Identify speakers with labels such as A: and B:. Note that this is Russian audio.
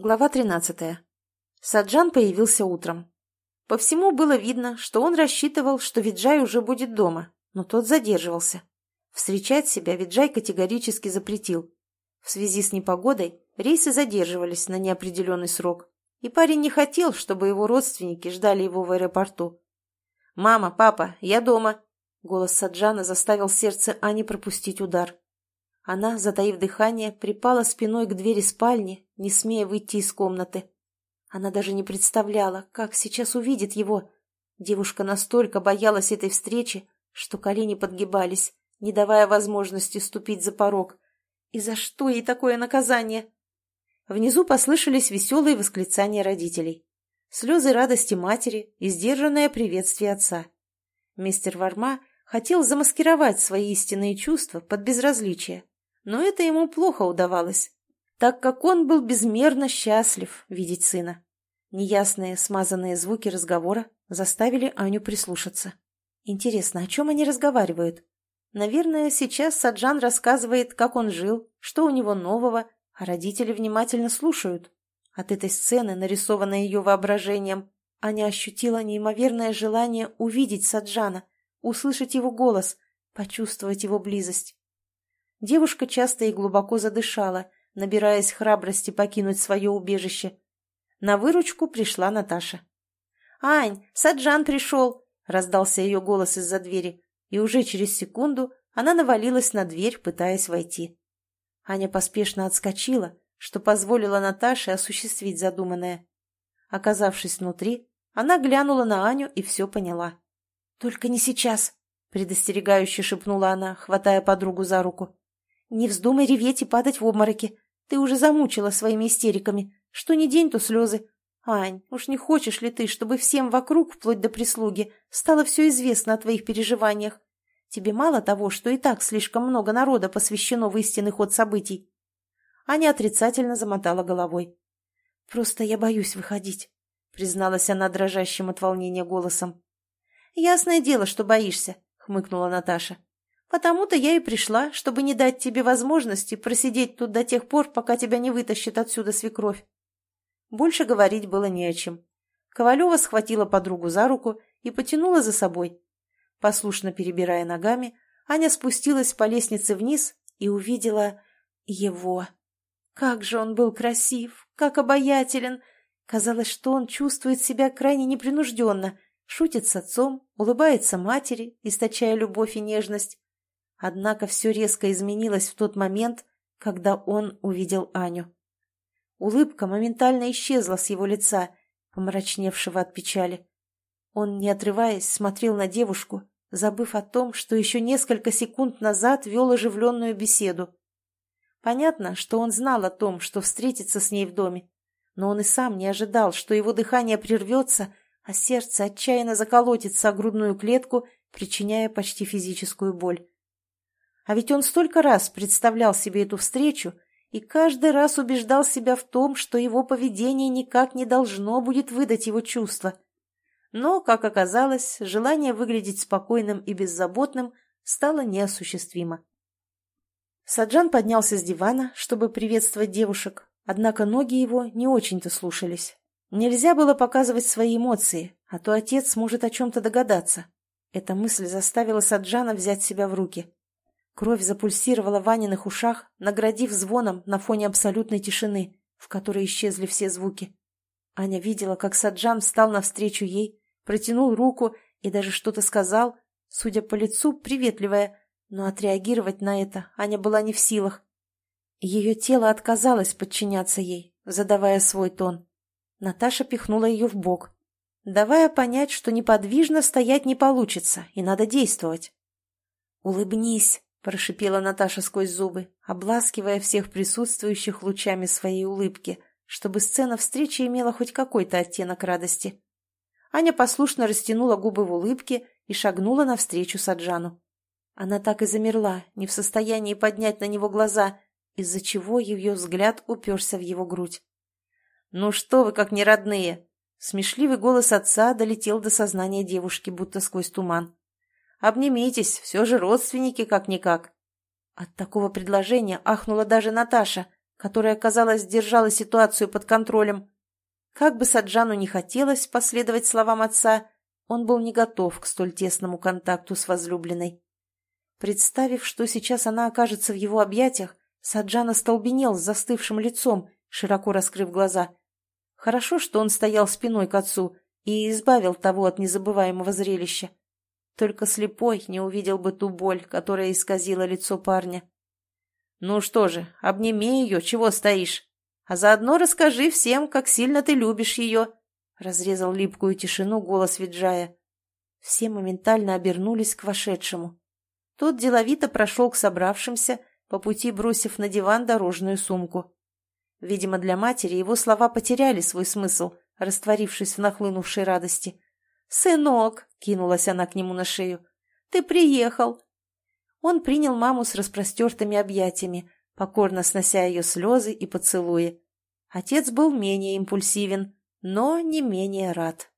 A: Глава 13. Саджан появился утром. По всему было видно, что он рассчитывал, что Виджай уже будет дома, но тот задерживался. Встречать себя Виджай категорически запретил. В связи с непогодой рейсы задерживались на неопределенный срок, и парень не хотел, чтобы его родственники ждали его в аэропорту. «Мама, папа, я дома!» Голос Саджана заставил сердце Ани пропустить удар. Она, затаив дыхание, припала спиной к двери спальни, не смея выйти из комнаты. Она даже не представляла, как сейчас увидит его. Девушка настолько боялась этой встречи, что колени подгибались, не давая возможности ступить за порог. И за что ей такое наказание? Внизу послышались веселые восклицания родителей. Слезы радости матери и сдержанное приветствие отца. Мистер Варма хотел замаскировать свои истинные чувства под безразличие, но это ему плохо удавалось, так как он был безмерно счастлив видеть сына. Неясные смазанные звуки разговора заставили Аню прислушаться. Интересно, о чем они разговаривают? Наверное, сейчас Саджан рассказывает, как он жил, что у него нового, а родители внимательно слушают. От этой сцены, нарисованной ее воображением, Аня ощутила неимоверное желание увидеть Саджана, услышать его голос, почувствовать его близость. Девушка часто и глубоко задышала, набираясь храбрости покинуть свое убежище. На выручку пришла Наташа. «Ань, Саджан пришел!» — раздался ее голос из-за двери, и уже через секунду она навалилась на дверь, пытаясь войти. Аня поспешно отскочила, что позволило Наташе осуществить задуманное. Оказавшись внутри, она глянула на Аню и все поняла. «Только не сейчас!» — предостерегающе шепнула она, хватая подругу за руку. «Не вздумай реветь и падать в обмороки. Ты уже замучила своими истериками. Что ни день, то слезы. Ань, уж не хочешь ли ты, чтобы всем вокруг, вплоть до прислуги, стало все известно о твоих переживаниях? Тебе мало того, что и так слишком много народа посвящено в истинный ход событий?» Аня отрицательно замотала головой. «Просто я боюсь выходить», — призналась она дрожащим от волнения голосом. «Ясное дело, что боишься», — хмыкнула Наташа. Потому-то я и пришла, чтобы не дать тебе возможности просидеть тут до тех пор, пока тебя не вытащит отсюда свекровь. Больше говорить было не о чем. Ковалева схватила подругу за руку и потянула за собой. Послушно перебирая ногами, Аня спустилась по лестнице вниз и увидела его. Как же он был красив, как обаятелен! Казалось, что он чувствует себя крайне непринужденно, шутит с отцом, улыбается матери, источая любовь и нежность. Однако все резко изменилось в тот момент, когда он увидел Аню. Улыбка моментально исчезла с его лица, помрачневшего от печали. Он, не отрываясь, смотрел на девушку, забыв о том, что еще несколько секунд назад вел оживленную беседу. Понятно, что он знал о том, что встретится с ней в доме, но он и сам не ожидал, что его дыхание прервется, а сердце отчаянно заколотится о грудную клетку, причиняя почти физическую боль. А ведь он столько раз представлял себе эту встречу и каждый раз убеждал себя в том, что его поведение никак не должно будет выдать его чувства. Но, как оказалось, желание выглядеть спокойным и беззаботным стало неосуществимо. Саджан поднялся с дивана, чтобы приветствовать девушек, однако ноги его не очень-то слушались. Нельзя было показывать свои эмоции, а то отец может о чем-то догадаться. Эта мысль заставила Саджана взять себя в руки. Кровь запульсировала в Ваниных ушах, наградив звоном на фоне абсолютной тишины, в которой исчезли все звуки. Аня видела, как Саджан встал навстречу ей, протянул руку и даже что-то сказал, судя по лицу, приветливое, но отреагировать на это Аня была не в силах. Ее тело отказалось подчиняться ей, задавая свой тон. Наташа пихнула ее в бок, давая понять, что неподвижно стоять не получится, и надо действовать. «Улыбнись», — прошипела Наташа сквозь зубы, обласкивая всех присутствующих лучами своей улыбки, чтобы сцена встречи имела хоть какой-то оттенок радости. Аня послушно растянула губы в улыбке и шагнула навстречу Саджану. Она так и замерла, не в состоянии поднять на него глаза, из-за чего ее взгляд уперся в его грудь. «Ну что вы, как неродные!» Смешливый голос отца долетел до сознания девушки, будто сквозь туман. Обнимитесь, все же родственники как-никак. От такого предложения ахнула даже Наташа, которая, казалось, держала ситуацию под контролем. Как бы Саджану не хотелось последовать словам отца, он был не готов к столь тесному контакту с возлюбленной. Представив, что сейчас она окажется в его объятиях, Саджан остолбенел с застывшим лицом, широко раскрыв глаза. Хорошо, что он стоял спиной к отцу и избавил того от незабываемого зрелища. Только слепой не увидел бы ту боль, которая исказила лицо парня. «Ну что же, обними ее, чего стоишь? А заодно расскажи всем, как сильно ты любишь ее», — разрезал липкую тишину голос Виджая. Все моментально обернулись к вошедшему. Тот деловито прошел к собравшимся, по пути бросив на диван дорожную сумку. Видимо, для матери его слова потеряли свой смысл, растворившись в нахлынувшей радости. «Сынок!» — кинулась она к нему на шею. «Ты приехал!» Он принял маму с распростертыми объятиями, покорно снося ее слезы и поцелуи. Отец был менее импульсивен, но не менее рад.